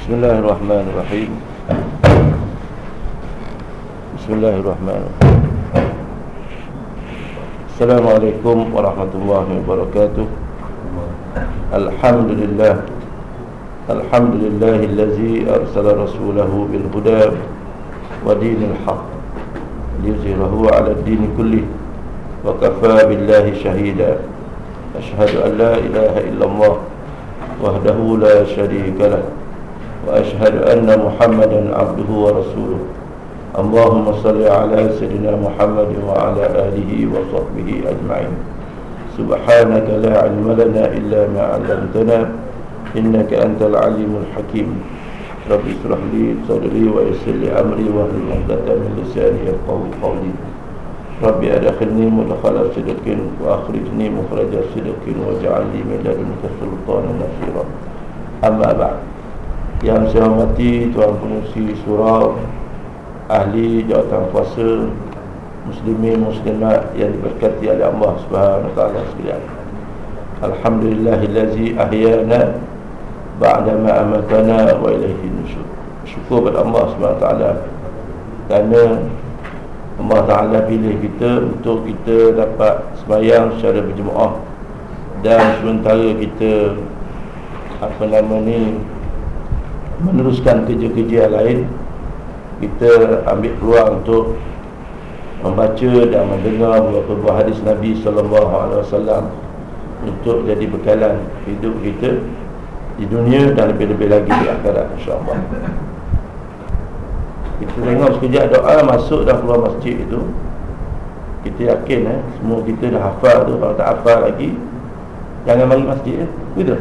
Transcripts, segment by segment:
بسم الله الرحمن الرحيم. بسم الله الرحمن الرحيم. السلام عليكم ورحمة الله وبركاته. الحمد لله. الحمد لله الذي أرسل رسوله بالهدى ودين الحق ليظهره على الدين كله وكفى بالله شهيدا. أشهد أن لا إله إلا الله وحده لا شريك له. وأشهد أن محمدا عبده ورسوله. اللهم صل على سيدنا محمد وعلى آله وصحبه أجمعين. سبحانك لا علم لنا إلا ما علمتنا إنك أنت العليم الحكيم. رب اشرح لي صدري ويسر لي أمري واهل عقدة من لساني يفقهوا قولي. ربي أدخلني مدخل صدق وأخرجني مخرج صدق واجعل لي من لدنك سلطانا نصيرا. أما بعد. Yang saya hormati Tuan Pengusi Surau Ahli Jawatan Kuasa Muslimin Muslimat Yang diberkati oleh Allah Subhanahu Wa sekalian. Alhamdulillahillazi ahyana Ba'dama amatana Wa ilaihi nusyur. Syukur kepada Allah Taala Kerana Allah Ta'ala pilih kita Untuk kita dapat Semayang secara berjemaah Dan sementara kita Apa nama ni meneruskan kerja-kerja lain kita ambil peluang untuk membaca dan mendengar beberapa buah hadis Nabi sallallahu alaihi wasallam untuk jadi bekalan hidup kita di dunia dan lebih-lebih lagi di akhirat insya-Allah. Kita tengok sekejap doa masuk dan keluar masjid itu kita yakin eh semua kita dah hafal tu kalau tak hafal lagi jangan mari masjid eh. Gitu.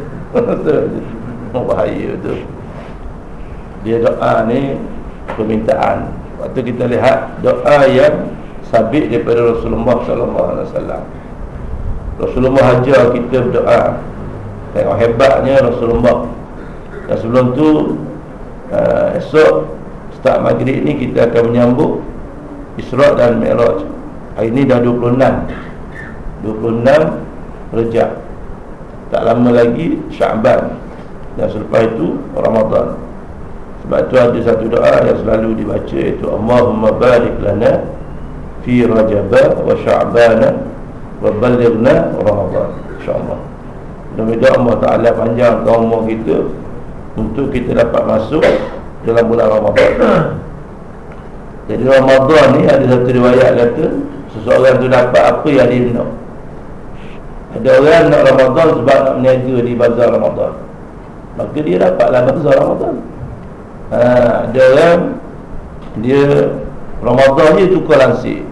bahaya tu dia doa ni permintaan. Waktu kita lihat doa yang sabit daripada Rasulullah sallallahu alaihi wasallam. Rasulullah ajar kita berdoa. Tengok hebatnya Rasulullah. Dan sebelum tu uh, esok start maghrib ni kita akan menyambut Isra' dan Mi'raj. Hari ni dah 26 26 Rejab. Tak lama lagi Syaban dan selepas itu Ramadan sebab tu ada satu doa yang selalu dibaca iaitu Allahumma barik lana fi rajaba wa sya'bana wa balighna ramadan. Insyaallah. Mudah-mudahan Allah Taala panjangkan umur kita untuk kita dapat masuk dalam bulan Ramadan. Jadi Ramadan ni ada satu riwayat kata seseorang tu dapat apa yang dia nak. Ada orang nak Ramadan sebab nak berniaga di bazar Ramadan. Maka dia dapatlah bazar Ramadan ha, Ada orang Dia Ramadan dia tukar lansir.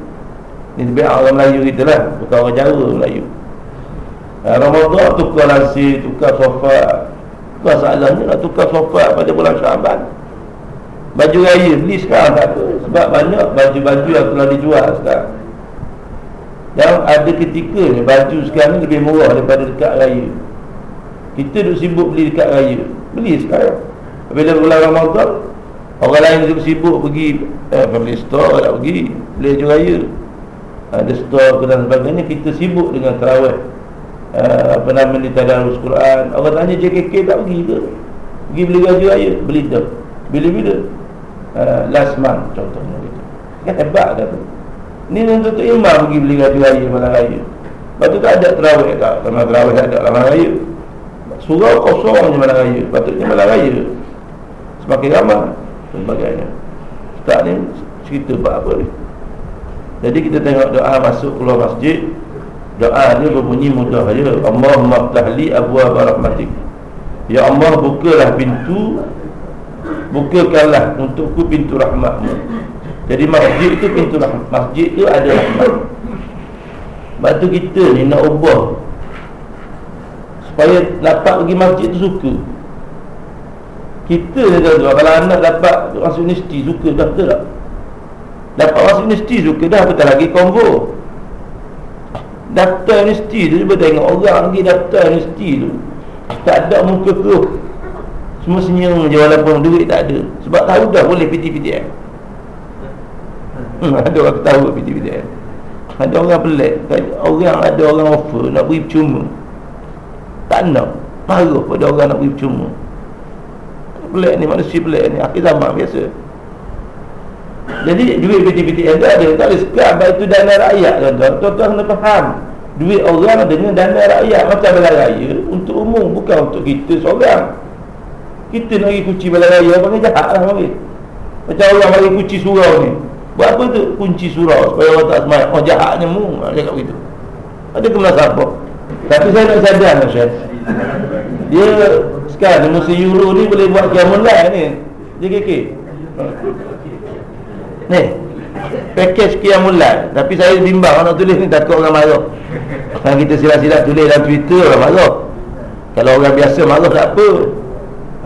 Ini lebih orang Melayu kita lah Bukan orang Jawa Melayu. Ha, Ramadan tukar lansir Tukar sofa Tukar salahnya lah Tukar sofa pada bulan Syaban. Baju raya beli sekarang tak apa Sebab banyak baju-baju yang telah dijual sekarang. Yang ada ketika ni Baju sekarang ni lebih murah daripada dekat raya. Kita duk sibuk beli dekat raya Beli sekarang bila bulan Ramadan Orang lain juga sibuk pergi eh, Family store tak pergi Beli baju raya. Ada store dan sebagainya Kita sibuk dengan terawih uh, Apa nama ni Tadarus Quran. Orang tanya JKK tak pergi ke? Pergi beli baju raya. Beli tu Bila-bila uh, Last month contohnya gitu. Kan hebat dah tu. Ni untuk tu imam pergi beli baju raya Malam raya. Lepas tu tak ada terawih tak Kalau terawih ada malam raya. Surau kosong je malam raya. Patutnya malam raya semakin ramai dan sebagainya. Tak ni cerita buat apa ni. Jadi kita tengok doa masuk keluar masjid doa dia berbunyi mudah saja Allahumma ftahli abwa rahmatik. Ya Allah bukalah pintu bukakanlah untukku pintu rahmatmu. Jadi masjid itu pintu rahmat masjid itu ada rahmat. Sebab tu kita ni nak ubah supaya dapat pergi masjid tu suka kita ni tuan Kalau anak dapat masuk universiti Suka dah betul tak? Dapat masuk universiti suka dah Betul lagi combo Daftar universiti tu Cuba tengok orang lagi daftar universiti tu. Tak ada muka keruh. Semua senyum je Walaupun duit tak ada. Sebab tahu dah boleh PT-PTN hmm, Ada orang tahu PT-PTN Ada orang pelik. Orang ada orang offer Nak beri percuma. Tak nak. Marah pada orang nak beri percuma pelik ni manusia pelik ni akhir zaman biasa. Jadi duit BTPTN tu ada. Tak ada sekat itu dana rakyat tuan-tuan. Tuan-tuan kena faham duit orang dengan dana rakyat. Macam balai raya untuk umum bukan untuk kita seorang. Kita nak pergi kunci balai raya panggil jahat lah panggil. Macam orang bagi kunci surau ni. Buat apa tu? Kunci surau supaya orang tak semayang. Oh jahatnya mu cakap begitu. Ada kemenasabah tapi saya nak sadar Syed. Dia sekarang musim euro ni boleh buat kiamun lain ni. JKK ni package kiamun lain tapi saya bimbang nak tulis ni takut orang marah. Kan kita silap-silap tulis dalam twitter orang marah. Kalau orang biasa marah tak apa.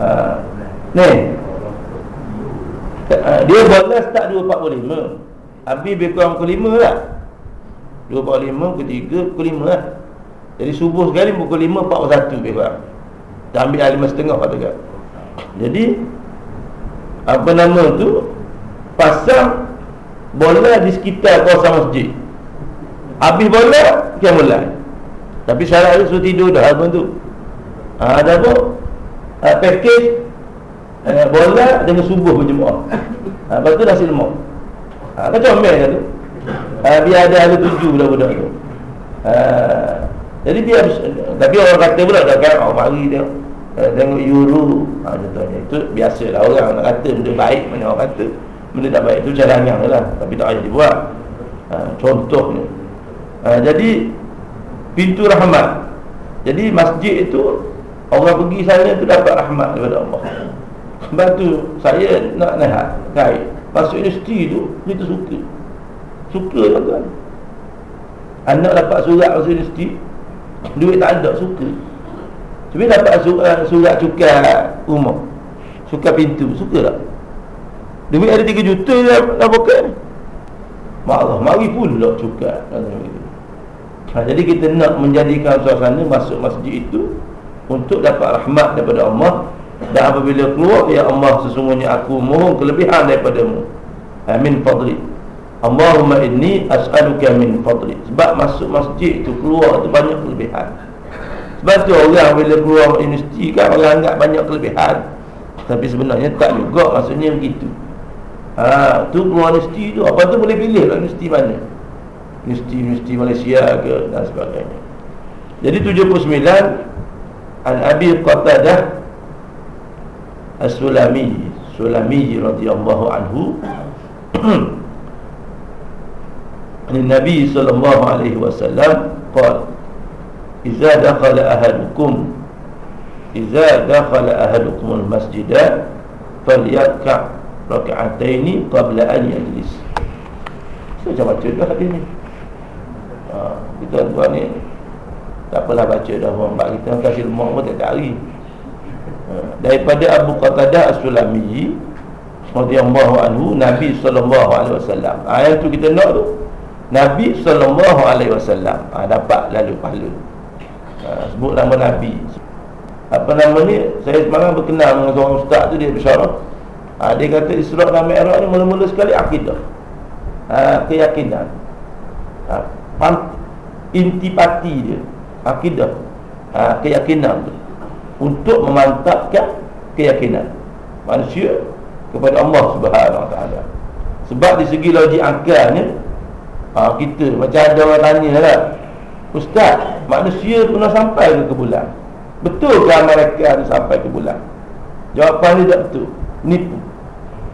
Ha. ni. Ha, dia balas tak 245 Habis lebih kurang pukul 5 lah. 245, pukul 3, pukul 5 lah Jadi subuh sekali pukul 5, 41 lebih kurang Dah ambil 5 setengah katakan Jadi Apa nama tu? Pasang Bola di sekitar kawasan masjid. Habis bola Kian mulai Tapi syarat tu suruh tidur dah Apa tu? Ha, Ada apa? Ha, Package ha, Bola dengan subuh berjemaah. Ha, Lepas tu dah silmak ha, Kan comel kan tu. Ha, Biar ada ada tuju budak-budak tu. Ha, Jadi dia Tapi orang kata pula dah kan Oh mari dia uh, Tengok euro ha, Contohnya. Itu biasa lah orang nak kata Benda baik mana orang kata. Benda tak baik tu cadangan lah Tapi tak payah dibuat. Ha, Contohnya. Ha, Jadi Pintu rahmat. Jadi masjid itu Orang pergi sana tu dapat rahmat daripada Allah. Sebab tu saya nak nahat Kait Masuk universiti tu Kita suka Suka tuan-tuan. Anak dapat surat masuk universiti Duit tak ada Suka. Tapi dapat surat, surat cukar rumah Cukar pintu Suka tak? Duit ada 3 juta dalam poket ni Allah Mari pula cukar ha, Jadi kita nak menjadikan suasana Masuk masjid itu Untuk dapat rahmat daripada Allah. Dan apabila keluar Ya Allah sesungguhnya aku mohon kelebihan daripadamu. Amin fadli Allahumma inni as'aluka min fadli. Sebab masuk masjid itu keluar itu banyak kelebihan. Sebab tu orang bila keluar universiti kan Orang anggap banyak kelebihan. Tapi sebenarnya tak juga maksudnya begitu. Ha, tu keluar universiti tu Apa tu boleh pilih lah universiti mana? Universiti-universiti Malaysia ke Dan sebagainya. Jadi 79 An Abi Qatadah As-Sulami Sulami radhiyallahu anhu Nabi sallallahu alaihi wasallam qala Iza dakhala ahadukum Iza dakhala ahadukum al-masjid falyarka' rak'ataini qabla an yajlis Saya macam baca dah hadis ni ha, Kita tuan ni Tak apalah baca dah Orang kita kasih lemak pun tak hari daripada Abu Qatadah As-Sulami radhiyallahu anhu Nabi sallallahu alaihi wasallam. Ayat tu kita nak tu. Nabi sallallahu alaihi wasallam. Ha, dapat lalu pahala. Ha, sebut nama Nabi. Apa nama ni? Saya semalam berkenal dengan seorang ustaz tu dia bersyarah. Ha, dia kata Isra dan Mi'raj ni mula-mula sekali akidah. Ha, keyakinan. Ha, intipati dia. Akidah. Ha, keyakinan tu untuk memantapkan keyakinan manusia kepada Allah Subhanahu Wa Taala. Sebab di segi logik akalnya ha, kita macam ada orang tanya lah, Ustaz, manusia pernah sampai ke, ke bulan? Betul ke mereka ada sampai ke bulan? Jawapan dia tak betul. Nipu.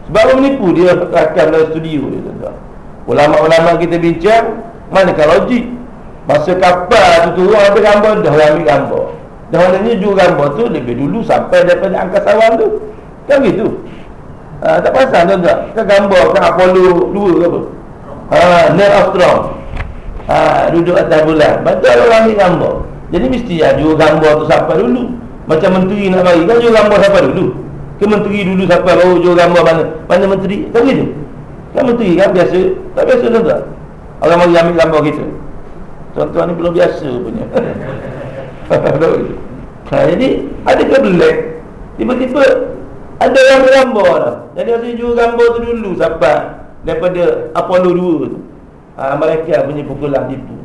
Sebab orang menipu dia akan dalam studio dia Ulama-ulama kita bincang, manakah logik? Masa kapal tu turun ada gambar dah ambil gambar. Dan maknanya juga gambar tu lebih dulu sampai daripada angkasawan tu. Kan gitu. Ha, tak pasal tuan tak? Kan gambar kan Apollo 2 ke apa? Ha, Neil Armstrong. Ha, duduk atas bulan. Betul orang ni gambar. Jadi mesti ya juga gambar tu sampai dulu. Macam menteri nak mari kan juga gambar sampai dulu. Ke menteri dulu sampai baru juga gambar mana? Mana menteri? Kan gitu. Kan menteri kan biasa. Tak biasa tuan tak? Orang mari ambil gambar kita. Tuan-tuan ni belum biasa punya. ha, jadi ada kebelak tiba-tiba ada yang gambar dah jadi juga gambar tu dulu sampai daripada Apollo 2 tu ha, mereka punya pukulan tipu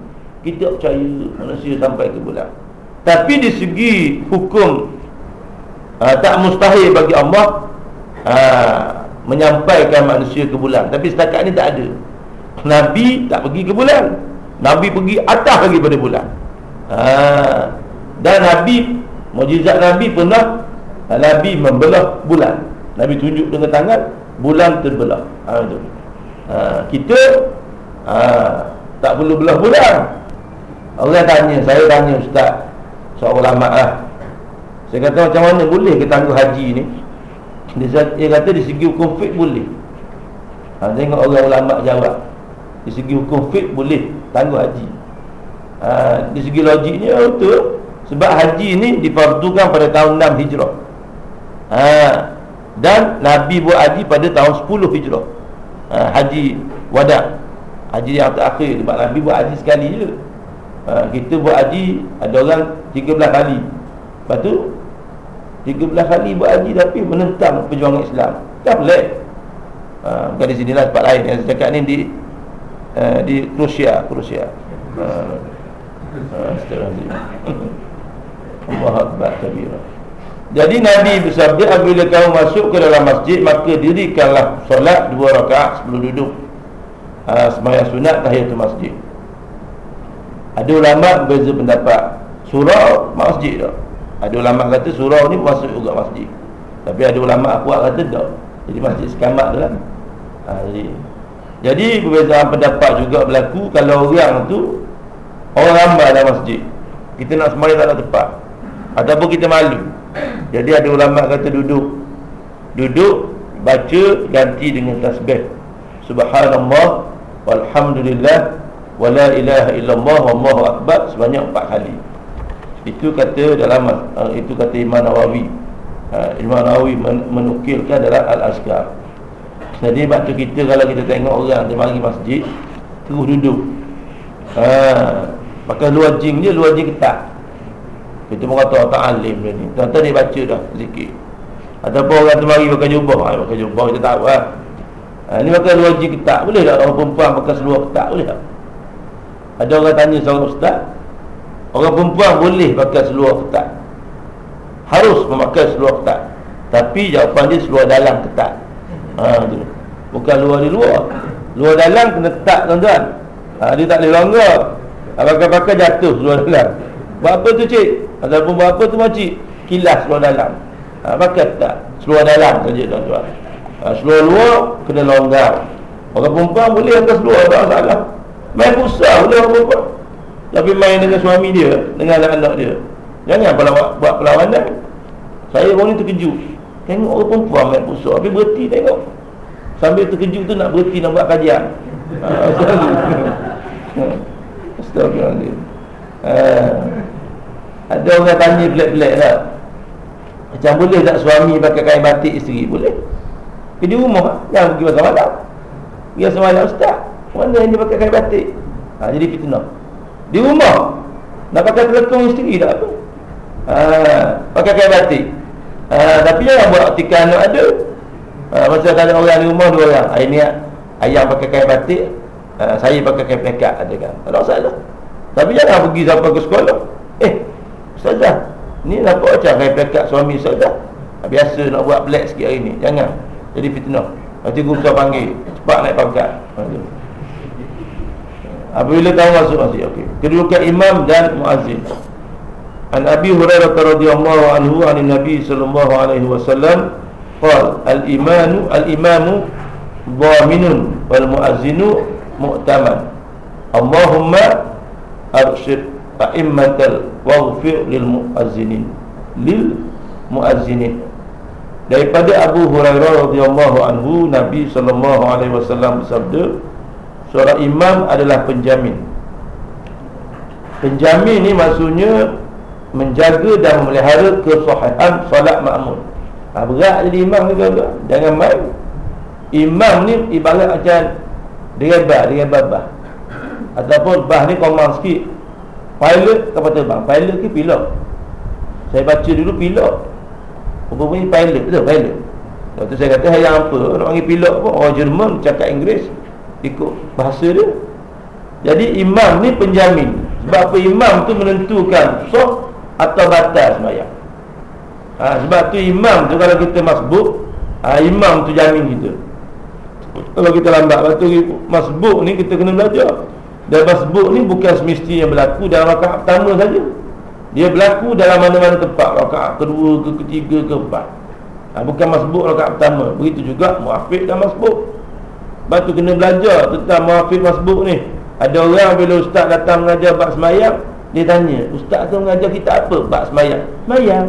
kita percaya manusia sampai ke bulan. Tapi di segi hukum ha, tak mustahil bagi Allah ha, menyampaikan manusia ke bulan. Tapi setakat ni tak ada. Nabi tak pergi ke bulan. Nabi pergi atas lagi pada bulan. Ha, dan Nabi mujizat Nabi pernah Nabi membelah bulan. Nabi tunjuk dengan tangan bulan terbelah. Ha, itu. Ha, kita ha, tak perlu belah bulan. Orang tanya saya tanya ustaz seorang ulama lah. Saya kata macam mana boleh kita tangguh haji ni? Dia, dia kata di segi hukum fiqh boleh. Ha, Tengok orang ulama jawab Di segi hukum fiqh boleh tangguh haji. Ha, Di segi logiknya betul. Sebab haji ni difardukan pada tahun 6 hijrah. Ha, Dan Nabi buat haji pada tahun 10 hijrah ha, Haji wadah Haji yang terakhir Sebab Nabi buat haji sekali je ha, Kita buat haji Ada orang 13 kali Lepas tu 13 kali buat haji tapi menentang perjuangan Islam. Tak boleh. Ha, bukan di sinilah tempat lain yang saya cakap ni di uh, di Rusia, Rusia. Ha. Ha, Allah Akbar kabira. Jadi Nabi bersabda apabila kamu masuk ke dalam masjid maka dirikanlah solat dua rakaat sebelum duduk. Ha, sembahyang sunat tahiyatul masjid. Ada ulama berbeza pendapat. Surau masjid tak? Ada ulama kata surau ni masuk juga masjid. Tapi ada ulama kuat kata tak. Jadi masjid sekamat tu kan. Ha, jadi jadi perbezaan pendapat juga berlaku kalau orang tu orang ramai dalam masjid. Kita nak sembahyang tak ada tempat. Ataupun kita malu. Jadi ada ulama kata duduk. Duduk baca ganti dengan tasbih. Subhanallah walhamdulillah wala ilaha illallah wallahu akbar sebanyak empat kali. Itu kata dalam uh, itu kata Imam Nawawi. Uh, Imam Nawawi men menukilkan dalam Al-Azkar. Jadi waktu kita kalau kita tengok orang di mari masjid terus duduk. Ha, pakai luar jing je, luar jing ketat. Kita pun kata tak alim dia ni. Tuan-tuan dia baca dah sikit. Ataupun orang tu mari pakai jubah, ha, pakai jubah kita tak apa. Ha, ni pakai luar jing ketat. Boleh tak orang perempuan pakai seluar ketat? Boleh tak? Ada orang tanya seorang ustaz, Orang perempuan boleh pakai seluar ketat Harus memakai seluar ketat Tapi jawapan dia seluar dalam ketat ha, tu. Bukan luar di luar Luar dalam kena ketat tuan-tuan ha, Dia tak boleh longgar Pakai-pakai jatuh seluar dalam Buat apa tu cik? Ataupun buat apa tu makcik? Kilas seluar dalam. Ha, Pakai ketat Seluar dalam saja tuan-tuan. Ha, Seluar luar kena longgar. Orang perempuan boleh pakai seluar Tak salah Main pusat boleh orang perempuan. Tapi main dengan suami dia Dengan anak-anak dia. Jangan pelawak, buat perlawanan. Saya orang ni terkejut. Tengok orang perempuan main pusat Tapi berhenti tengok. Sambil terkejut tu nak berhenti nak buat kajian. Ah, Astagfirullahaladzim uh, Ada orang tanya pelik-pelik tak? Macam boleh tak suami pakai kain batik isteri? Boleh. Pergi rumah Jangan pergi pasal malam Pergi malam ustaz. Mana yang dia pakai kain batik? Ha, Jadi fitnah. Di rumah. Nak pakai telekong isteri tak apa? Ha, Pakai kain batik. Ha, Tapi jangan buat tikan anak ada. Ha, Masa ada orang di rumah dua orang. Ini ayam pakai kain batik. Ha, Saya pakai kain plekat ada kan? Tak ada masalah. Tapi jangan pergi sampai ke sekolah. Eh Ustazah Ni nampak macam kain plekat suami Ustazah ha, Biasa nak buat black sikit hari ni Jangan Jadi fitnah Nanti guru besar panggil Cepat naik pangkat Apabila tahu masuk masjid okey. Kedudukan imam dan muazzin. An Abi Hurairah radhiyallahu anhu an Nabi sallallahu alaihi wasallam qala al-imanu al-imamu dhaminun wal muazzinu mu'taman. Allahumma arshid a'immatal waghfir lil muazzinin. Lil muazzinin. Daripada Abu Hurairah radhiyallahu anhu Nabi sallallahu alaihi wasallam bersabda Seorang imam adalah penjamin. Penjamin ni maksudnya Menjaga dan memelihara kesahihan salat makmum ha, Berat jadi imam ni tuan Jangan main. Imam ni ibarat macam direbar bah Ataupun bah ni komang sikit Pilot kapal terbang. Pilot ke pilot? Saya baca dulu pilot. Apa punya pilot betul? Pilot. Waktu saya kata yang apa? Nak panggil pilot pun. Orang Jerman cakap Inggeris ikut bahasa dia. Jadi imam ni penjamin. Sebab apa? Imam tu menentukan sah atau batal sembahyang. Ha, Sebab tu imam tu kalau kita masbuk ha, Imam tu jamin kita. Kalau kita lambat Lepas tu masbuk ni kita kena belajar Dan masbuk ni bukan semestinya berlaku dalam rakaat pertama saja. Dia berlaku dalam mana-mana tempat. Rakaat kedua ke ketiga ke empat. Ha, Bukan masbuk rakaat pertama. Begitu juga muafiq dan masbuk. Lepas tu kena belajar tentang muafiq masbuk ni. Ada orang bila ustaz datang mengajar bak semayang Dia tanya Ustaz tu mengajar kita apa bak semayang? Semayang.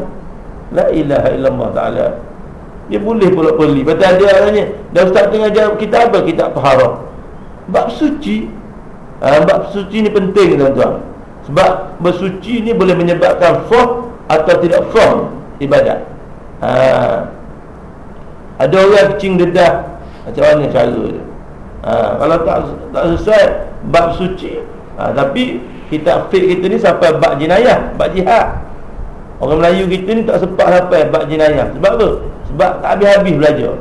La ilaha illallah ta'ala. Dia boleh pula peli Betul ada tanya Dan ustaz tu mengajar kita apa? Kita paharah Bak suci ha, Bak suci ni penting tuan-tuan. Sebab bersuci ni boleh menyebabkan Fah atau tidak fah Ibadat. Ha. Ada orang kecing dedah Macam mana cara dia? Ha, Kalau tak tak sesuai Bab suci ha, Tapi kita fik kita ni sampai bab jenayah Bab jihad. Orang Melayu kita ni tak sempat sampai bab jenayah Sebab apa? Sebab tak habis-habis belajar.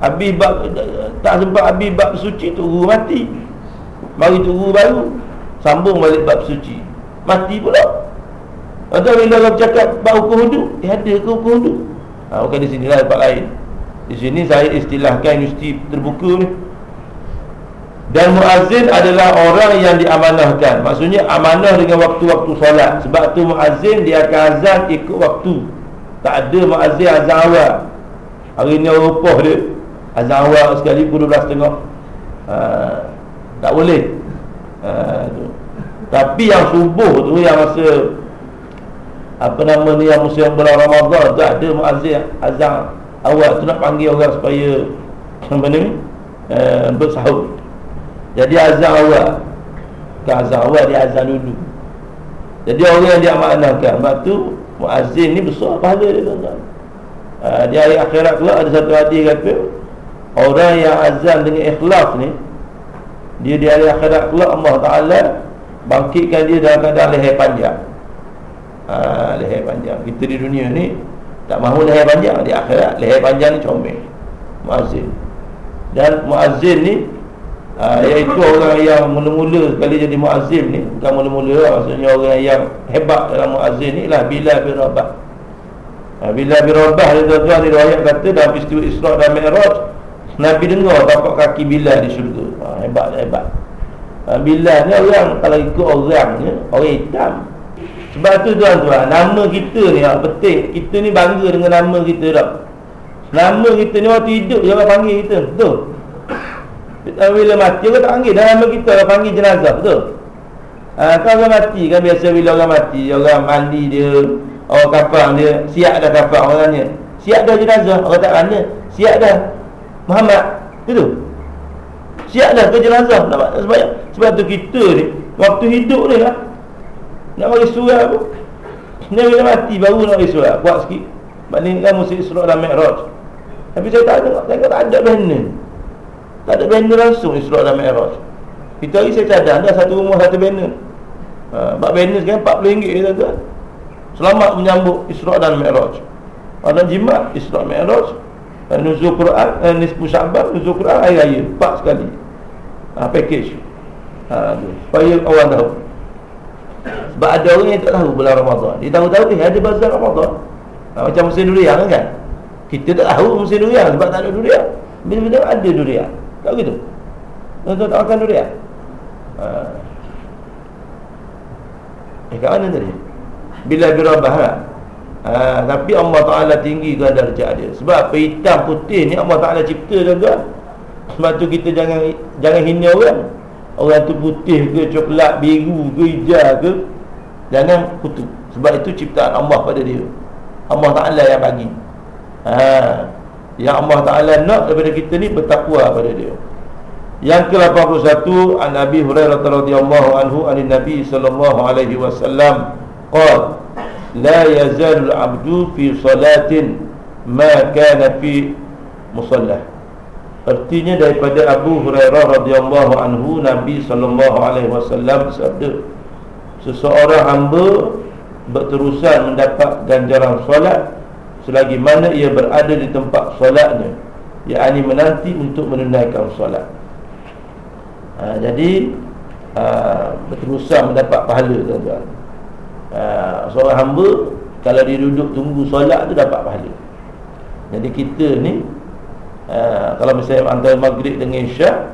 Habis bab Tak sempat habis bab suci tu guru mati Mari tu guru baru Sambung balik bab suci. Mati pula. Atau bila orang cakap bab hukum hudu Eh ada ke hukum hudu ha, Bukan di sini lah tempat lain. Di sini saya istilahkan universiti terbuka ni. Dan muazzin adalah orang yang diamanahkan. Maksudnya amanah dengan waktu-waktu solat. Sebab tu muazzin dia akan azan ikut waktu. Tak ada muazzin azan awal. Hari ni rupuh dia. Azan awal sekali pukul 12.30 ha, Tak boleh. Ha, tu. Tapi yang subuh tu yang masa Apa nama ni yang musim bulan Ramadan tu ada muazzin azan awal Tu nak panggil orang supaya Apa ni uh, Bersahur jadi azan awal Ke azan awal dia azan dulu. Jadi orang yang dia maknakan Sebab tu Muazzin ni besar pahala dia tuan-tuan. Ha, Di hari akhirat pula ada satu hadis kata Orang yang azan dengan ikhlas ni Dia di hari akhirat pula Allah Ta'ala Bangkitkan dia dalam keadaan leher panjang. Ha, Leher panjang. Kita di dunia ni Tak mahu leher panjang. Di akhirat leher panjang ni comel. Muazzin. Dan muazzin ni ha, Iaitu orang yang mula-mula Kali jadi muazzim ni Bukan mula-mula lah. Maksudnya orang yang hebat dalam muazzim ni lah Bila bin Rabah. Ha, Bila bin Rabah Dia tuan-tuan di riwayat kata Dalam peristiwa Isra' dan Mi'raj Nabi dengar tapak kaki Bila di syurga Hebat hebat. Ha, Bila ni orang Kalau ikut orang ni Orang hitam. Sebab tu tuan-tuan Nama kita ni yang penting Kita ni bangga dengan nama kita tak Nama kita ni waktu hidup Jangan panggil kita Betul? Bila mati orang tak panggil. Nama kita orang panggil jenazah betul? Ha, kan orang mati kan biasa bila orang mati orang mandi dia orang kafang dia siap dah kafang orangnya. Siap dah jenazah orang tak tanya siap dah. Muhammad betul siap dah ke jenazah nak sebab sebab tu kita ni waktu hidup ni lah nak bagi surat apa ni bila mati baru nak bagi surat kuat sikit. Bandingkan musim surat dan mi'raj. Tapi saya tak ada saya tak ada benda tak ada banner langsung Isra' dan Mi'raj. Kita hari saya cadang Dah satu rumah satu banner. Ha, Bak banner sekarang RM40 ya, tuan. Selamat menyambut Isra' dan Mi'raj. Ada jimat Isra' Mi'raj dan Nuzul Quran eh, Nisbu Sya'ban Nuzul Quran Air Raya Empat sekali ha, Package ha. Supaya orang tahu Sebab ada orang yang tak tahu Bulan Ramadan Dia tahu-tahu Eh ada bazar Ramadan ha, Macam musim durian kan Kita tak tahu musim durian Sebab tak ada durian Bila-bila ada durian tak begitu? Tuan-tuan tak makan durian? Ha. Eh, kat mana tadi? Bila birabah lah. Ha, tapi Allah Ta'ala tinggikan darjah dia? Sebab apa? Hitam putih ni Allah Ta'ala cipta tuan-tuan Sebab tu kita jangan jangan hina orang. Orang tu putih ke coklat, biru ke hijau ke Jangan kutuk Sebab itu ciptaan Allah pada dia. Allah Ta'ala yang bagi. Haa yang Allah Ta'ala nak daripada kita ni bertakwa pada dia. Yang ke-81 An Nabi Hurairah radhiyallahu anhu An Nabi sallallahu alaihi wasallam Qal La yazalul abdu fi salatin Ma kana fi musallah Artinya daripada Abu Hurairah radhiyallahu anhu Nabi sallallahu alaihi wasallam sabda Seseorang hamba berterusan mendapat ganjaran solat selagi mana ia berada di tempat solatnya yakni menanti untuk menunaikan solat. Ha, jadi ha, berterusan mendapat pahala tuan-tuan ha, seorang hamba Kalau dia duduk tunggu solat tu dapat pahala. Jadi kita ni uh, Kalau misalnya antara maghrib dengan isyak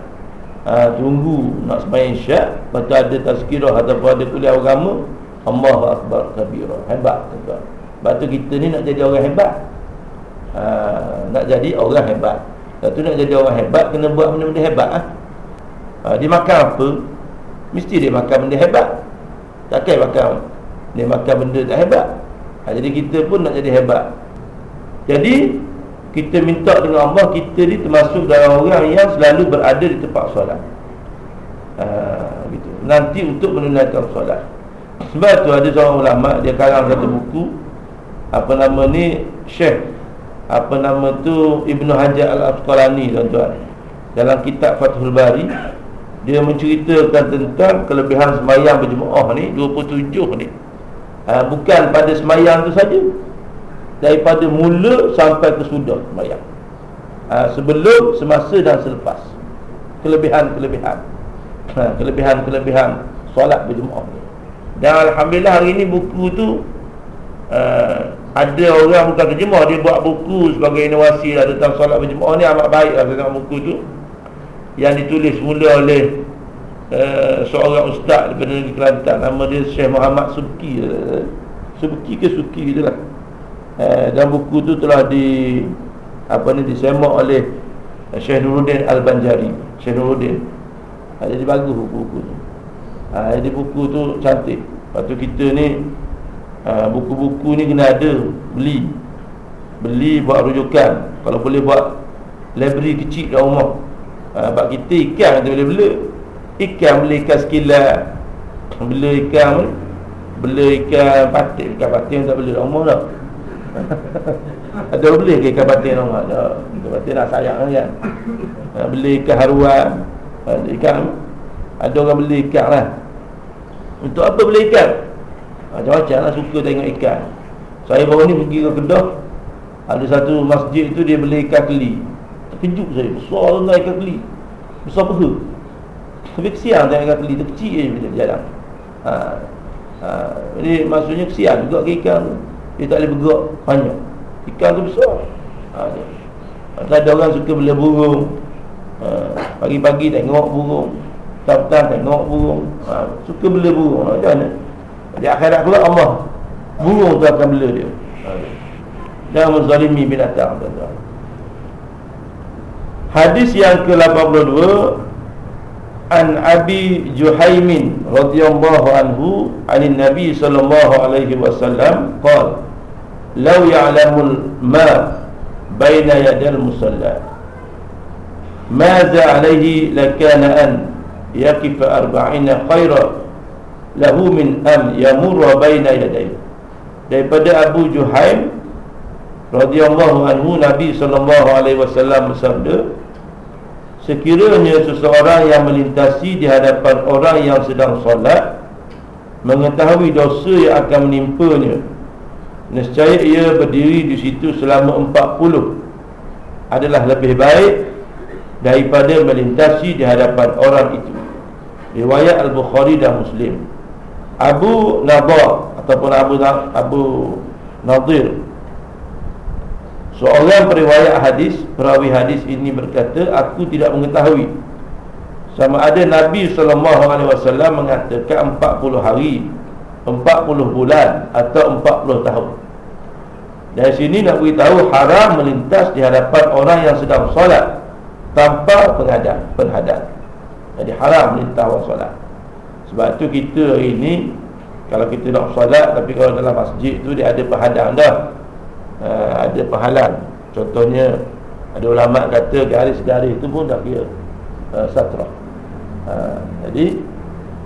uh, Tunggu nak sembahyang isyak tu ada tazkirah ataupun ada kuliah agama Allah Akbar kabirah. Hebat tuan Sebab tu kita ni nak jadi orang hebat. Uh, Nak jadi orang hebat. Lepas tu nak jadi orang hebat Kena buat benda-benda hebat ha? uh, Dia makan apa? Mesti dia makan benda hebat. Takkan makan Dia makan benda tak hebat. Ha, Jadi kita pun nak jadi hebat. Jadi Kita minta dengan Allah Kita ni termasuk dalam orang yang selalu berada di tempat solat. Ha, gitu. Nanti untuk menunaikan solat. Sebab tu ada seorang ulama dia karang satu buku. Apa nama ni? Syekh. Apa nama tu? Ibnu Hajar Al-Asqalani tuan-tuan. Dalam kitab Fathul Bari dia menceritakan tentang kelebihan semayang berjemaah ni 27 ni. Ha, bukan pada semayang tu saja. Daripada mula sampai ke sudah semayang. Ha, sebelum, semasa dan selepas. Kelebihan-kelebihan. Ha, kelebihan-kelebihan solat berjemaah ni. Dan Alhamdulillah hari ini buku tu uh, Ada orang bukan terjemah Dia buat buku sebagai inovasi lah Tentang solat berjemaah ni amat baik lah Tentang buku tu Yang ditulis mula oleh uh, Seorang ustaz daripada negeri Kelantan Nama dia Syekh Muhammad Subki uh, Subki ke Suki tu lah. Uh, Dan buku tu telah di Apa ni disemak oleh Syekh Nuruddin Al-Banjari. Syekh Nuruddin. Uh, Jadi bagus buku-buku tu. Uh, Jadi buku tu cantik. Lepas tu kita ni ha, Buku-buku ni kena ada Beli. Beli buat rujukan. Kalau boleh buat Library kecil dalam rumah. Ha, Sebab kita ikan kita boleh bela Ikan beli ikan sekilat Bela ikan Bela ikan patin Ikan patin tak dalam rumah tak Ada boleh ke ikan dalam rumah tak Ikan patin nak sayang kan? Beli ikan haruan. Ikan Ada orang beli ikan lah. Untuk apa beli ikan? Macam-macam lah suka tengok ikan. Saya baru ni pergi ke Kedah. Ada satu masjid tu dia beli ikan keli. Terkejut saya. Besar tuan ikan keli. Besar peha Tapi kesian tengok ikan keli Terkecil je bila berjalan ha. Ha. Jadi maksudnya kesian juga ke ikan tu Dia tak boleh bergerak banyak Ikan tu besar ha. Ada orang suka beli burung ha. Pagi-pagi tengok burung Petang-petang tengok burung ha, Suka bela burung Macam mana Di akhirat pula Allah Burung tu akan bela dia ha. Jangan menzalimi binatang tuan-tuan Hadis yang ke-82 An Abi Juhaimin radhiyallahu anhu anin Nabi sallallahu alaihi wasallam qala law ya'lamul ma baina yadil musalla ماذا عليه لكان أن yakif arba'ina khaira lahu min am yamurra baina yadayhi daripada Abu Juhaim radhiyallahu anhu Nabi sallallahu alaihi wasallam bersabda sekiranya seseorang yang melintasi di hadapan orang yang sedang solat mengetahui dosa yang akan menimpanya nescaya ia berdiri di situ selama 40 adalah lebih baik daripada melintasi di hadapan orang itu. Riwayat al-Bukhari dan Muslim. Abu Nadar ataupun Abu Abu Nadir seorang periwayat hadis perawi hadis ini berkata aku tidak mengetahui. Sama ada Nabi wasallam mengatakan 40 hari 40 bulan atau 40 tahun. Dari sini nak beritahu haram melintas di hadapan orang yang sedang solat tanpa penghadap penghadap. Jadi haram melintah orang solat. Sebab tu kita hari ni Kalau kita nak solat Tapi kalau dalam masjid tu dia ada penghadang dah uh, Ada penghalang. Contohnya Ada ulama kata garis-garis tu pun dah kira uh, Satra uh, Jadi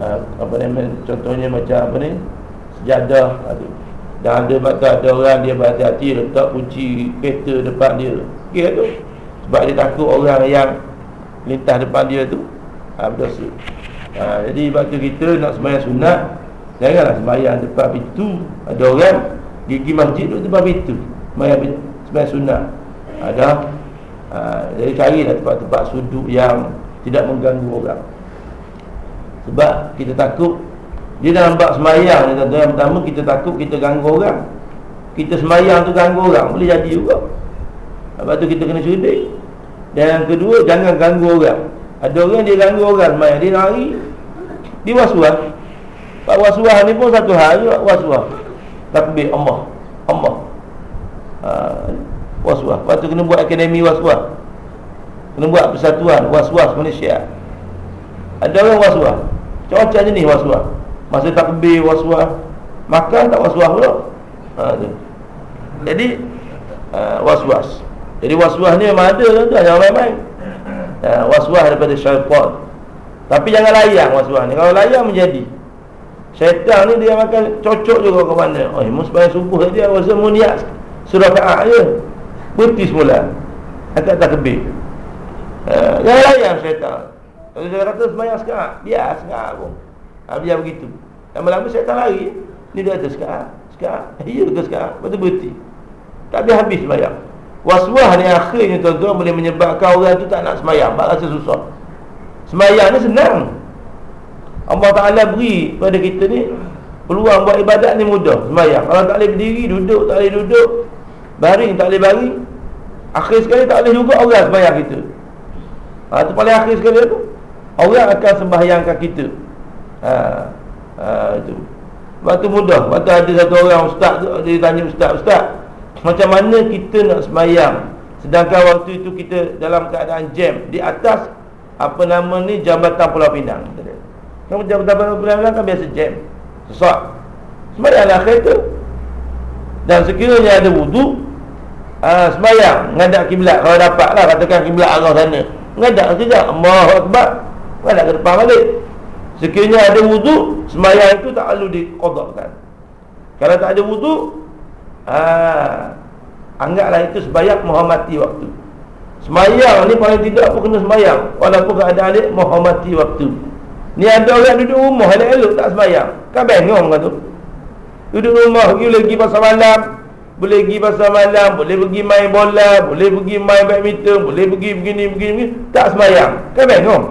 uh, apa ni, Contohnya macam apa ni Sejadah ada. Dan ada mata ada orang dia berhati-hati Letak kunci kereta depan dia. Kira tu Sebab dia takut orang yang Lintah depan dia tu ha, berdosa. Ha, Jadi waktu kita nak sembahyang sunat Janganlah sembahyang depan pintu. Ada orang gigi masjid tu depan pintu Sembahyang, sembahyang sunat Ada ha, Jadi carilah tempat-tempat sudut yang Tidak mengganggu orang. Sebab kita takut Dia dalam bak sembahyang Yang pertama kita takut kita ganggu orang. Kita semayang tu ganggu orang boleh jadi juga. Lepas tu kita kena cerdik. Dan yang kedua jangan ganggu orang. Ada orang dia ganggu orang semayang dia lari dia was-was Pak was-was ni pun satu hal juga was-was takbir Allah Allah ha, was-was. Lepas tu kena buat akademi was-was. Kena buat persatuan was-was Malaysia. Ada orang was-was. Macam-macam jenis was-was. Masa takbir was-was. Makan tak was-was pula. Ha, tu. jadi uh, was-was. Jadi was-was ni memang ada tu jangan main-main uh, was-was daripada syaitan. Tapi jangan layang was-was ni. Kalau layang menjadi. Syaitan ni dia makan cocok juga ke mana. Oh sepanjang subuh tadi awak semua niat surah ka'ah je. Berhenti semula. Agak tak kebik uh, jangan layang syaitan kalau saya kata semayang sekarang biar sekarang pun. Ha, biar begitu. Lama-lama syaitan lari. Ni dia kata sekarang. Sekarang. Ya betul sekarang. Betul berhenti. Tak habis-habis semayang. Waswah ni akhirnya tuan-tuan boleh menyebabkan orang tu tak nak semayang. Sebab rasa susah. Semayang ni senang. Allah Ta'ala beri pada kita ni peluang buat ibadat ni mudah. Semayang. Kalau tak boleh berdiri duduk. Tak boleh duduk baring tak boleh baring akhir sekali tak boleh juga orang semayang kita ha, tu paling akhir sekali tu orang akan sembahyangkan kita ha, ha, itu sebab tu mudah sebab tu ada satu orang ustaz tu dia tanya ustaz ustaz macam mana kita nak semayang sedangkan waktu itu kita dalam keadaan jam di atas apa nama ni jambatan Pulau Pinang kamu jam berapa bulan kan biasa jam. Sesak. Sembahyanglah kereta. Dan sekiranya ada wudu, uh, sembahyang ngadap kiblat kalau dapatlah katakan kiblat arah sana. Ngadap saja. Allahu akbar. Ngadap ke depan balik. Sekiranya ada wudu, sembahyang itu tak perlu diqadakkan. Kalau tak ada wudu, ah anggaplah itu sembahyang menghormati waktu. Sembahyang ni paling tidak pun kena sembahyang walaupun keadaan dia menghormati waktu. Ni ada orang duduk rumah elok-elok tak sembahyang. Kan bengong kan tu. Duduk rumah pergi lagi pasal malam. Boleh pergi pasal malam, boleh pergi main bola, boleh pergi main badminton, boleh pergi begini begini, begini. tak sembahyang. Kan bengong.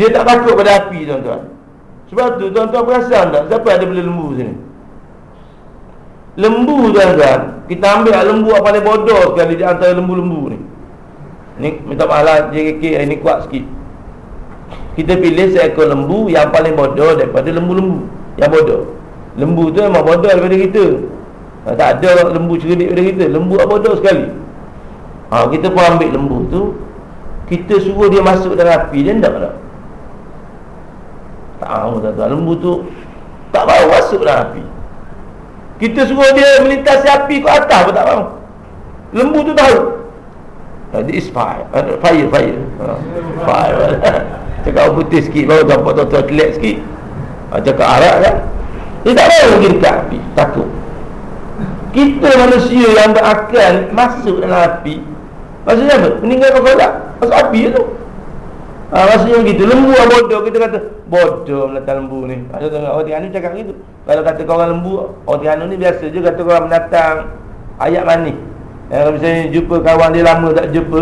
Dia tak takut pada api tuan-tuan. Sebab tu tuan-tuan perasan tak siapa ada beli lembu sini? Lembu tuan-tuan, kita ambil lembu apa paling bodoh sekali di antara lembu-lembu ni. Ni minta maaf lah JKK ini kuat sikit. Kita pilih seekor lembu yang paling bodoh daripada lembu-lembu Yang bodoh Lembu tu memang bodoh daripada kita. Ha, Tak ada lembu cerdik daripada kita. Lembu yang bodoh sekali. Ha, Kita pun ambil lembu tu. Kita suruh dia masuk dalam api Dia tak tak? Tak mahu tuan Lembu tu Tak mahu masuk dalam api. Kita suruh dia melintasi api ke atas pun tak mahu Lembu tu tahu. This is fire Fire, fire Fire. Cakap putih sikit baru dapat tuan-tuan sikit. Ha, Cakap Arab kan Dia tak mahu pergi dekat api. Takut. Kita manusia yang berakal Masuk dalam api Maksudnya apa? Meninggalkan solat Masuk api tu. Ha, Maksudnya begitu Lembu yang bodoh. Kita kata Bodoh menatang lembu ni. Ada tengok orang Tiana cakap gitu Kalau kata orang lembu Orang Tiana ni biasa je Kata orang menatang Ayat manis. Yang misalnya jumpa kawan dia lama tak jumpa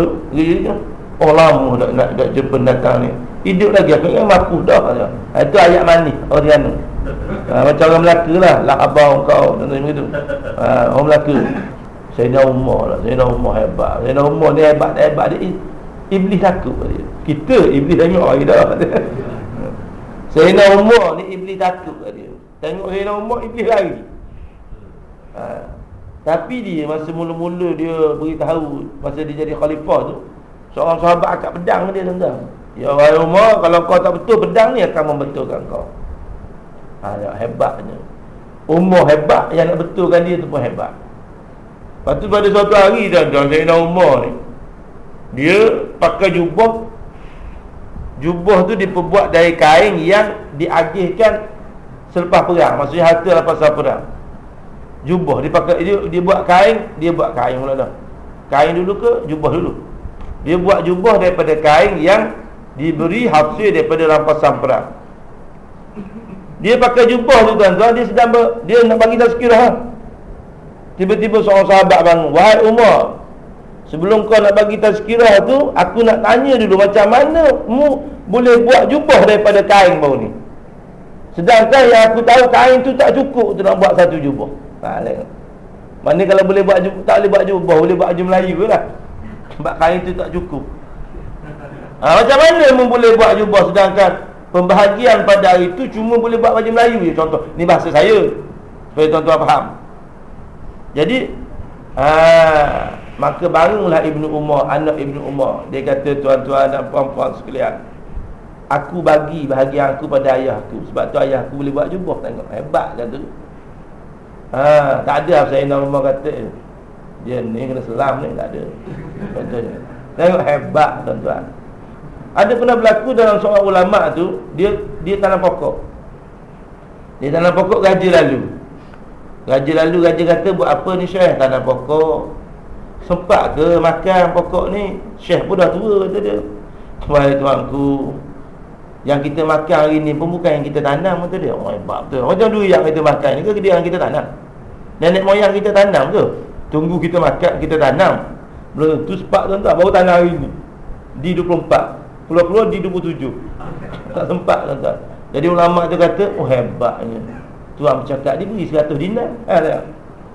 Oh lama tak nak, nak jumpa datang ni Hidup lagi. Aku ingat mampu dah ha, Itu ayat manis Orang ha, Macam orang Melaka lah. Lah abang kau Contohnya begitu ha, Orang Melaka. Sayyidina Umar lah. Sayyidina Umar hebat. Sayyidina Umar ni hebat Hebat dia. Iblis takut dia. Kita Iblis tengok lagi dah. Sayyidina Umar ni Iblis takut dia. Tengok Sayyidina Umar Iblis lagi ha. Tapi dia masa mula-mula dia beritahu Masa dia jadi khalifah tu Seorang sahabat akak pedang dia tuan-tuan Ya wahai Umar Kalau kau tak betul pedang ni akan membetulkan kau. Ha, ya, Hebatnya. Umar hebat Yang nak betulkan dia tu pun hebat. Lepas tu pada suatu hari dan Tuan Sayyidina Umar ni. Dia pakai jubah. Jubah tu diperbuat dari kain Yang diagihkan Selepas perang. Maksudnya harta lepas perang. Jubah dia pakai dia, dia buat kain Dia buat kain pula dah. Kain dulu ke jubah dulu? Dia buat jubah daripada kain yang diberi hasil daripada rampasan perang. Dia pakai jubah tu tuan-tuan, dia sedang ber, dia nak bagi tazkirah. Ha? Tiba-tiba seorang sahabat bangun, "Wahai Umar, sebelum kau nak bagi tazkirah tu, aku nak tanya dulu macam mana mu boleh buat jubah daripada kain bau ni?" Sedangkan yang aku tahu kain tu tak cukup tu nak buat satu jubah. Ha, tengok. Mana kalau boleh buat jubah, tak boleh buat jubah, boleh buat baju Melayu lah. Sebab kain tu tak cukup. Ha, macam mana pun boleh buat jubah sedangkan pembahagian pada hari itu cuma boleh buat baju Melayu je contoh. Ni bahasa saya. Supaya tuan-tuan faham. Jadi ha, maka barulah Ibnu Umar, anak Ibnu Umar, dia kata tuan-tuan dan puan-puan sekalian, aku bagi bahagian aku pada ayahku sebab tu ayahku boleh buat jubah tengok hebat kan tu. Ha, tak ada saya nak Umar kata dia ni kena selam ni tak ada. Tengok hebat tuan-tuan. Ada pernah berlaku dalam seorang ulama tu dia dia tanam pokok. Dia tanam pokok gaji lalu. Gaji lalu gaji kata buat apa ni Syekh tanam pokok. Sempat ke makan pokok ni? Syekh pun dah tua kata dia. Wahai tuanku, yang kita makan hari ni pun bukan yang kita tanam kata dia. Oh hebat betul. Macam dulu yang kita makan ke dia yang kita tanam? Nenek moyang kita tanam ke? Tunggu kita makan kita tanam. Belum tu sepak tuan-tuan baru tanam hari ni. Di 24 Keluar-keluar di 27 Tak sempat tuan-tuan. Jadi ulama tu kata Oh hebatnya. Tuan bercakap dia beri 100 dinar. Ha, tak?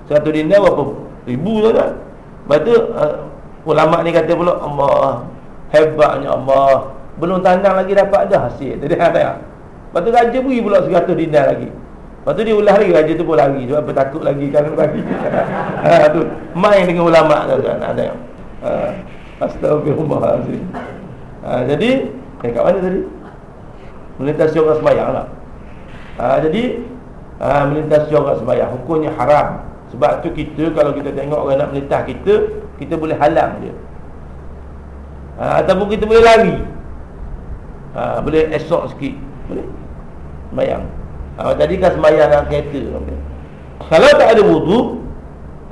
100 dinar berapa? Ribu tuan-tuan. Lepas tu uh, Ulama ni kata pula Allah Hebatnya Allah. Belum tandang lagi dapat dah hasil. Tadi tak? Lepas tu raja beri pula 100 dinar lagi. Lepas tu dia ulah lagi Raja tu pun lari. Sebab apa takut lagi Kan? Lagi ha, tu. Main dengan ulama' tuan-tuan. Ha, ha, Astagfirullahaladzim ha, Jadi eh, Kat mana tadi? Melintasi orang sembahyang lah. Ha, Jadi ha, Melintasi orang sembahyang. Hukumnya haram. Sebab tu kita Kalau kita tengok orang nak melintas kita Kita boleh halang dia. Ha, Ataupun kita boleh lari. Ha, Boleh esok sikit. Boleh? Sembahyang. Ha, Tadi kan sembahyang dalam kereta. Okay. Kalau tak ada wudu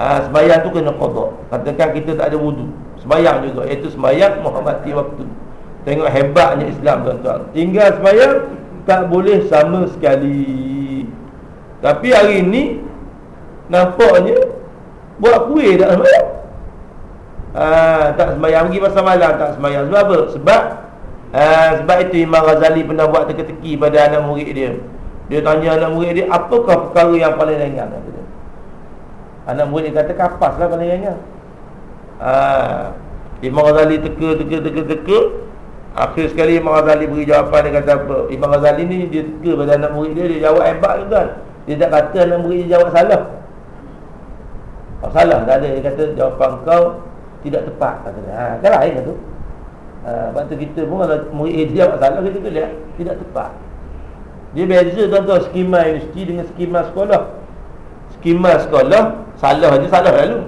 ha, Sembahyang tu kena kodok. Katakan kita tak ada wudu. Sembahyang juga. Iaitu sembahyang menghormati waktu Tengok hebatnya Islam tuan-tuan. Tinggal sembahyang Tak boleh sama sekali. Tapi hari ini Nampaknya Buat kuih tak sembahyang? Ha, Tak sembahyang. Pergi pasal malam tak sembahyang. Sebab apa? Sebab ha, Sebab itu Imam Ghazali pernah buat teka-teki Pada anak murid dia. Dia tanya anak murid dia Apakah perkara yang paling ringan? Anak murid dia kata kapas lah paling ringan. Ha, Imam Ghazali teka, teka, teka, teka Akhir sekali Imam Ghazali beri jawapan Dia kata apa? Imam Ghazali ni dia teka pada anak murid dia Dia jawab hebat tu kan. Dia tak kata anak murid dia jawab salah. Oh, Salah tak ada. Dia kata jawapan kau tidak tepat kata dia. Ha, kan lain kan tu. Ha, tu kita pun kalau murid dia jawab salah Kita tu lihat tidak tepat. Dia beza tuan-tuan. Skema universiti dengan skema sekolah. Skema sekolah Salah je salah lalu.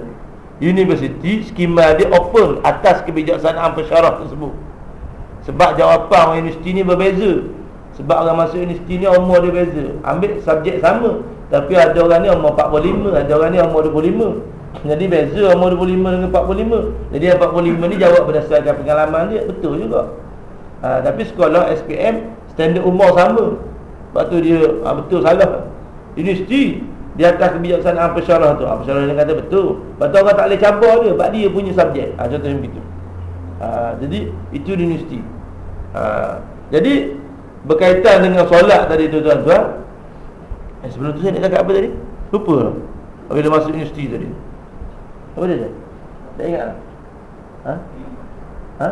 Universiti skema dia open atas kebijaksanaan pensyarah tersebut sebab jawapan orang universiti ni berbeza. Sebab orang masuk universiti ni umur dia beza. Ambil subjek sama. Tapi ada orang ni umur 45 Ada orang ni umur 25 Jadi beza umur 25 dengan 45 Jadi 45 ni jawab berdasarkan pengalaman dia Betul juga. Ha, Tapi sekolah SPM Standard umur sama. Sebab tu dia ha, betul salah. Universiti di atas kebijaksanaan pesyarah tu? Pesyarah dia kata betul. Sebab tu orang tak boleh campur dia Sebab dia punya subjek. Ha, Contohnya begitu. Ha, Jadi itu di universiti ha, Jadi berkaitan dengan solat tadi tu tuan-tuan eh, Sebelum tu saya nak cakap apa tadi? Lupa lah Bila masuk universiti tadi Apa dia? Tak ingat lah Ha? Ha?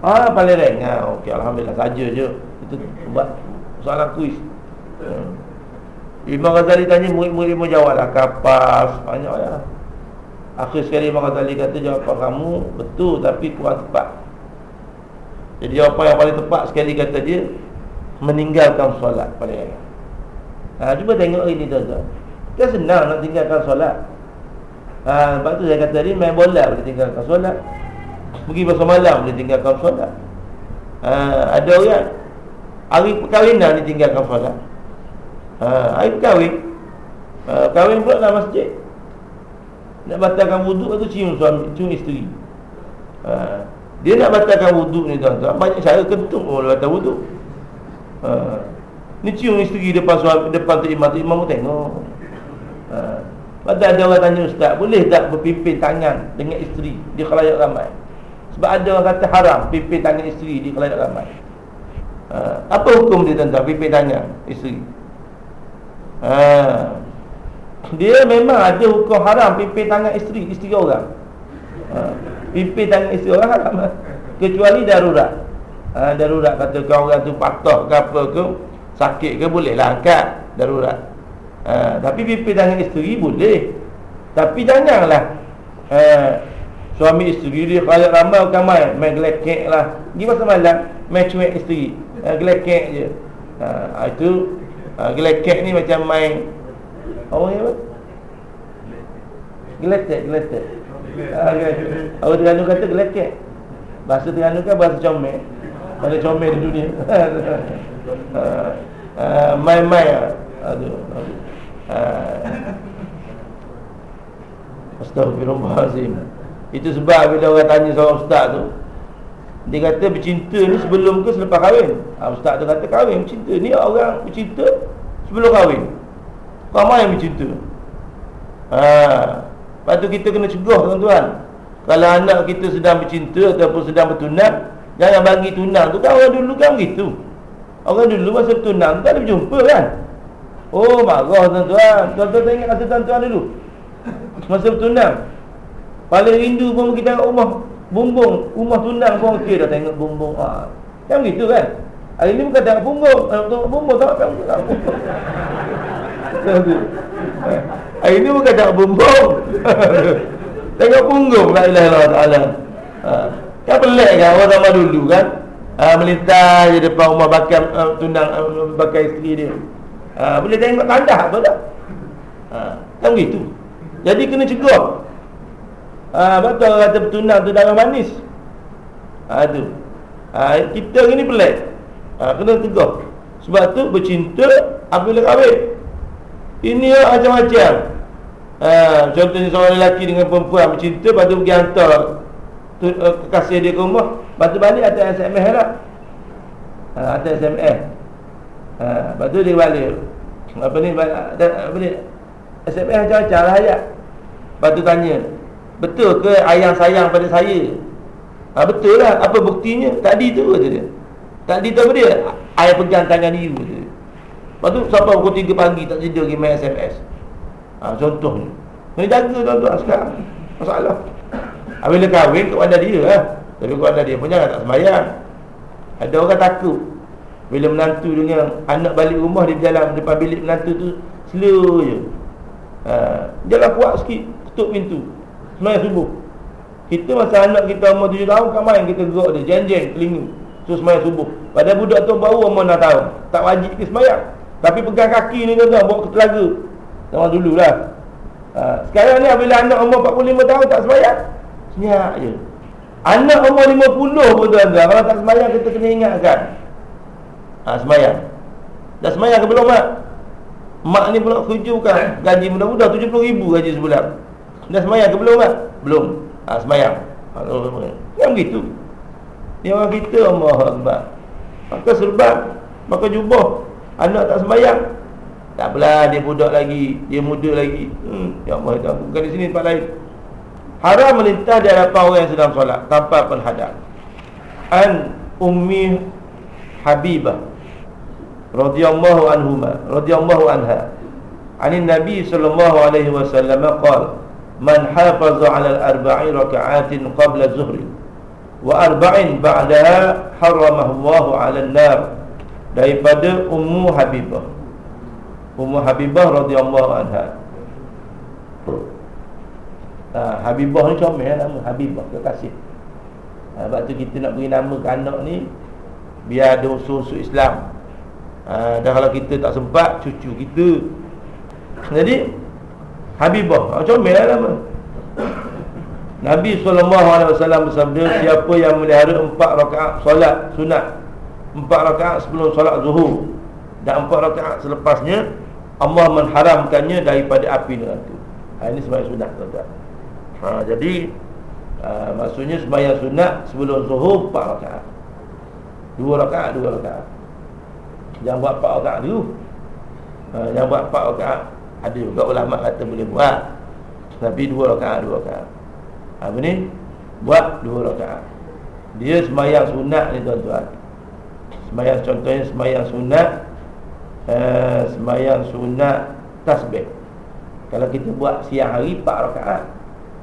Ah, paling rank. Ha, okey, alhamdulillah saja je. Itu buat soalan kuis. Hmm. Imam Ghazali tanya murid-murid mau jawab lah kapas banyak ya. Akhir sekali Imam Ghazali kata jawapan kamu betul tapi kurang tepat. Jadi jawapan yang paling tepat sekali kata dia meninggalkan solat pada hari. Ha, cuba tengok ini tuan-tuan. Kan senang nak tinggalkan solat. Ha, lepas tu saya kata tadi main bola boleh tinggalkan solat. Pergi pasal malam boleh tinggalkan solat. Ha, ada orang hari perkahwinan ditinggalkan solat. Ha, hari perkahwin ha, kahwin pula dalam masjid. Nak batalkan wuduk tu cium suami, cium isteri. Ha, dia nak batalkan wuduk ni tuan-tuan, banyak cara kentung orang batal wuduk. Ha, ni cium isteri depan suami, depan tu imam, tu imam pun tengok. Ha, pada ada orang tanya ustaz, boleh tak berpimpin tangan dengan isteri di khalayak ramai? Sebab ada orang kata haram pimpin tangan isteri di khalayak ramai. Ha, apa hukum dia tuan-tuan pimpin tangan isteri? ha. Dia memang ada hukum haram pimpin tangan isteri Isteri orang ha. Pimpin tangan isteri orang haram Kecuali darurat. Ha, Darurat kata kau orang tu patah ke apa ke Sakit ke boleh lah angkat Darurat. Ha. Tapi pimpin tangan isteri boleh. Tapi janganlah. Ha. Suami isteri dia kalau ramai bukan main Main gelekek lah. Pergi pasal malam Main cuek isteri. Ha, Gelekek je. Ha, Itu ha, Gelekek ni macam main Apa ni apa? Geletek, geletek ha, Orang Terengganu kata gelekek Bahasa Terengganu kan bahasa comel. Bahasa comel di dunia. Ha, Main-main lah Aduh, aduh. Ha. Astaghfirullahaladzim itu sebab bila orang tanya seorang ustaz tu Dia kata bercinta ni sebelum ke selepas kahwin? Ustaz tu kata kahwin bercinta Ni orang bercinta sebelum kahwin. Ramai yang bercinta. Ha, Lepas tu kita kena cegah tuan-tuan. Kalau anak kita sedang bercinta Ataupun sedang bertunang Jangan bagi tunang tu. Kan orang dulu kan begitu. Orang dulu masa bertunang tak ada berjumpa kan? Oh marah tuan-tuan. Tuan-tuan tengok rasa tuan-tuan dulu. Masa bertunang. Paling rindu pun kita tengok rumah bumbung, rumah tunang pun okey dah tengok bumbung. Ha. Kan begitu kan? Hari ni bukan tengok bumbung, tengok bumbung tak bumbung. Hari ni bukan tengok bumbung. tengok punggung la ilaha illallah taala. Ha. Kan pelik kan orang zaman dulu kan? Ha, melintas di depan rumah bakal uh, tunang uh, bakal isteri dia. Ha, boleh tengok tanda apa dah? Ha, kan begitu. Jadi kena cegah Ha, betul orang kata bertunang tu darah manis. Ha, tu. Ha, kita ni pelik. Ha, kena tegak. Sebab tu bercinta apabila kahwin. Ini macam-macam. Ha, contohnya seorang lelaki dengan perempuan bercinta, lepas tu pergi hantar tu, uh, kekasih dia ke rumah. Lepas tu balik atas SMS lah. Ha, atas SMS. Ha, lepas tu dia balik. Apa ni? Apa ni? SMS macam-macam lah ayat. Lepas tu tanya, Betul ke ayang sayang pada saya? Ha, betul lah. Apa buktinya? Tadi tu kata dia. Tadi tu apa dia? Ayah pegang tangan you. Lepas tu sampai pukul 3 pagi tak tidur pergi main SMS. Ha, contohnya. Kena jaga tuan-tuan sekarang. Masalah. Bila kahwin kat mana dia lah. Tapi kat mana dia pun jangan tak sembahyang. Ada orang takut. Bila menantu dengan anak balik rumah dia berjalan depan bilik menantu tu slow je. Ha, jalan kuat sikit, tutup pintu. Semayang subuh Kita masa anak kita umur 7 tahun Kan main kita gerak dia Jeng-jeng telinga So semayang subuh Pada budak tu baru umur 6 tahun Tak wajib ke semayang Tapi pegang kaki ni tuan-tuan Bawa ke telaga Sama dululah ha, Sekarang ni bila anak umur 45 tahun Tak semayang Senyap je. Anak umur 50 pun tuan-tuan Kalau tak semayang kita kena ingatkan. Ha, Semayang. Dah semayang ke belum mak? Mak ni pula kerja bukan Gaji mudah-mudah 70 ribu gaji sebulan. Dah semayang ke belum kan? Belum. Ha, Semayang. Yang begitu. Ni orang kita Allah Akbar. Maka serban Maka jubah Anak tak semayang Tak apalah dia budak lagi Dia muda lagi. Hmm, Ya Allah ya Bukan di sini tempat lain. Haram melintas di hadapan orang yang sedang solat Tanpa penghadap. An Ummi Habibah radhiyallahu anhuma radhiyallahu anha. Anin nabi sallallahu alaihi wasallam qala man hafaza 'ala al-arba'i raka'atin qabla zuhri wa arba'in ba'daha haramahu Allah 'ala an-nar daripada Ummu Habibah. Ummu Habibah radhiyallahu anha. Ha, Habibah ni comel lah nama Habibah kekasih ha, Sebab tu kita nak beri nama ke anak ni Biar ada unsur-unsur Islam. Ha, Dan kalau kita tak sempat Cucu kita. Jadi Habibah ha, Comel lah nama. Nabi SAW bersabda Siapa yang melihara empat rakaat solat sunat Empat rakaat sebelum solat zuhur. Dan empat rakaat selepasnya Allah mengharamkannya daripada api neraka. Ha, Ini semuanya sunat tuan-tuan. Ha, Jadi ha, Maksudnya sembahyang sunat sebelum zuhur empat rakaat. Dua rakaat, dua rakaat. Jangan buat empat rakaat dulu ha, Jangan buat empat rakaat ada juga ulama kata boleh buat. Tapi dua rakaat dua rakaat. Apa ni? Buat dua rakaat. Dia semayang sunat ni tuan-tuan Semayang contohnya semayang sunat uh, Semayang sunat tasbih. Kalau kita buat siang hari 4 rakaat.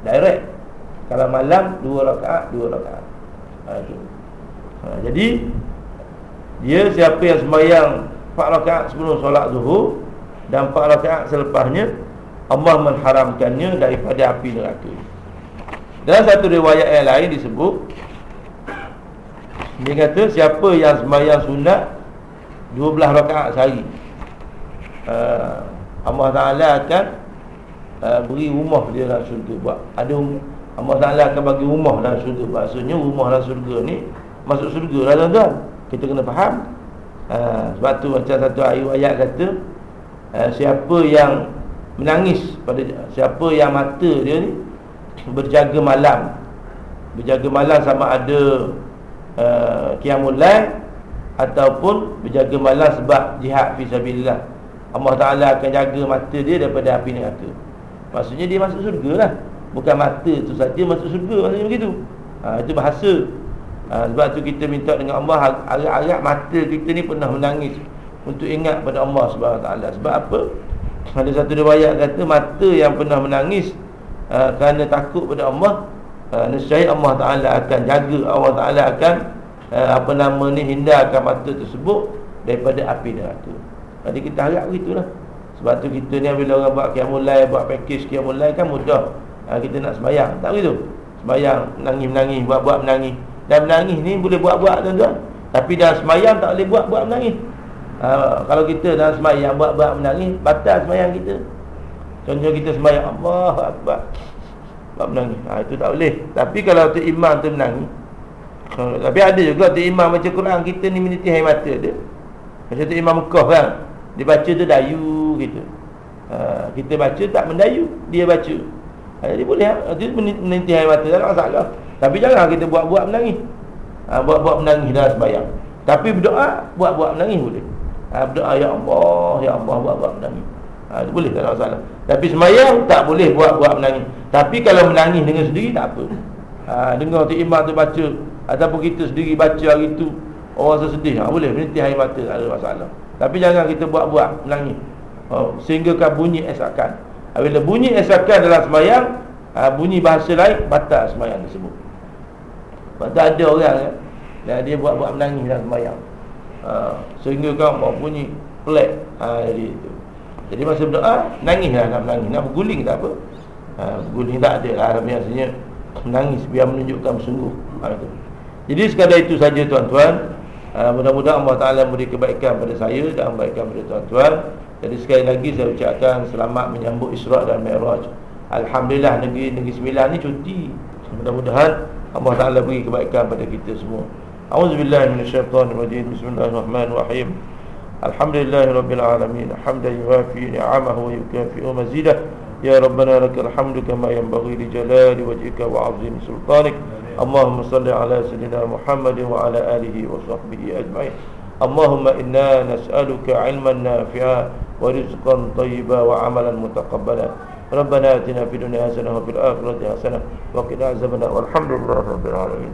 Direct. Kalau malam 2 rakaat 2 rakaat. Ha, itu. Ha, Jadi Dia siapa yang semayang 4 rakaat sebelum solat zuhur Dan 4 rakaat selepasnya Allah mengharamkannya daripada api neraka. Dalam satu riwayat yang lain disebut Dia kata siapa yang semayang sunat 12 rakaat sehari. Uh, Allah Ta'ala akan uh, Beri rumah dia dalam syurga. Buat Ada Allah Ta'ala akan bagi rumah dalam syurga. Maksudnya rumah dalam syurga ni Masuk syurga lah tuan-tuan. Kita kena faham. Uh, Sebab tu macam satu ayat kata uh, Siapa yang Menangis pada Siapa yang mata dia ni Berjaga malam. Berjaga malam sama ada uh, Qiyamul Lail ataupun berjaga malam sebab jihad fi sabilillah. Allah Taala akan jaga mata dia daripada api neraka. Maksudnya dia masuk syurga lah. Bukan mata tu saja masuk syurga maksudnya begitu. Ha, itu bahasa. Ha, sebab tu kita minta dengan Allah agak-agak mata kita ni pernah menangis untuk ingat pada Allah Subhanahu Taala. Sebab apa? Ada satu riwayat kata mata yang pernah menangis uh, kerana takut pada Allah, uh, nescaya Allah Taala akan jaga, Allah Taala akan uh, apa nama ni hindarkan mata tersebut daripada api neraka. Jadi kita harap begitulah. Sebab tu kita ni bila orang buat qiyamul buat package qiyamul lail kan mudah. Ha, kita nak sembahyang, tak begitu? Sembahyang menangis-menangis, buat-buat menangis. Dan menangis ni boleh buat-buat tuan-tuan. Tapi dalam sembahyang tak boleh buat-buat menangis. Ha, kalau kita dalam sembahyang buat-buat menangis, batal sembahyang kita. Contoh kita sembahyang Allah Akbar. Buat menangis. Ha, itu tak boleh. Tapi kalau tu imam tu menangis, Ha, tapi ada juga tu imam baca Quran kita ni meniti air mata dia. Macam tu imam Mekah kan. Dia baca tu dayu gitu. Ha, kita baca tak mendayu, dia baca. Ha, jadi boleh ha? dia meniti air mata tak masalah. Tapi jangan kita buat-buat menangis. Ha, buat-buat menangis dalam sembahyang. Tapi berdoa, buat-buat menangis boleh. Ha, berdoa ya Allah, ya Allah buat-buat menangis. Ha, boleh tak masalah. Tapi sembahyang tak boleh buat-buat menangis. Tapi kalau menangis dengan sendiri tak apa. Ha, dengar tu imam tu baca Ataupun kita sendiri baca hari itu Orang sesedih ha, Boleh meniti air mata Tak ada masalah. Tapi jangan kita buat-buat Menangis. Oh, Sehingga kan bunyi esakan. Ha, Bila bunyi esakan dalam semayang ha, Bunyi bahasa lain Batal semayang tersebut. Sebab ada orang ya, Dia buat-buat menangis dalam semayang. Ha, Sehingga kan bunyi Pelik. Ha, Jadi itu jadi masa berdoa, nangis lah nak menangis. Nak berguling tak apa. Ha, Berguling tak ada lah. Biasanya menangis biar menunjukkan sungguh ha. Jadi sekadar itu saja tuan-tuan. Uh, Mudah-mudahan Allah Ta'ala memberi kebaikan pada saya Dan kebaikan pada tuan-tuan. Jadi sekali lagi saya ucapkan selamat menyambut Isra' dan Mi'raj. Alhamdulillah negeri-negeri sembilan ni cuti. Mudah-mudahan Allah Ta'ala beri kebaikan pada kita semua. A'udzubillahiminasyaitanirrajim Bismillahirrahmanirrahim Alhamdulillahirrabbilalamin Hamdan yuafi ni'amahu wa yukafi'u mazidah Ya Rabbana lakal hamdu kama yanbaghi li jalali wajhika wa azim sultanik اللهم صل على سيدنا محمد وعلى آله وصحبه أجمعين. اللهم إنا نسألك علما نافعا ورزقا طيبا وعملا متقبلا. ربنا آتنا في الدنيا حسنة وفي الآخرة حسنة. وقنا عذاب النار. والحمد لله رب العالمين.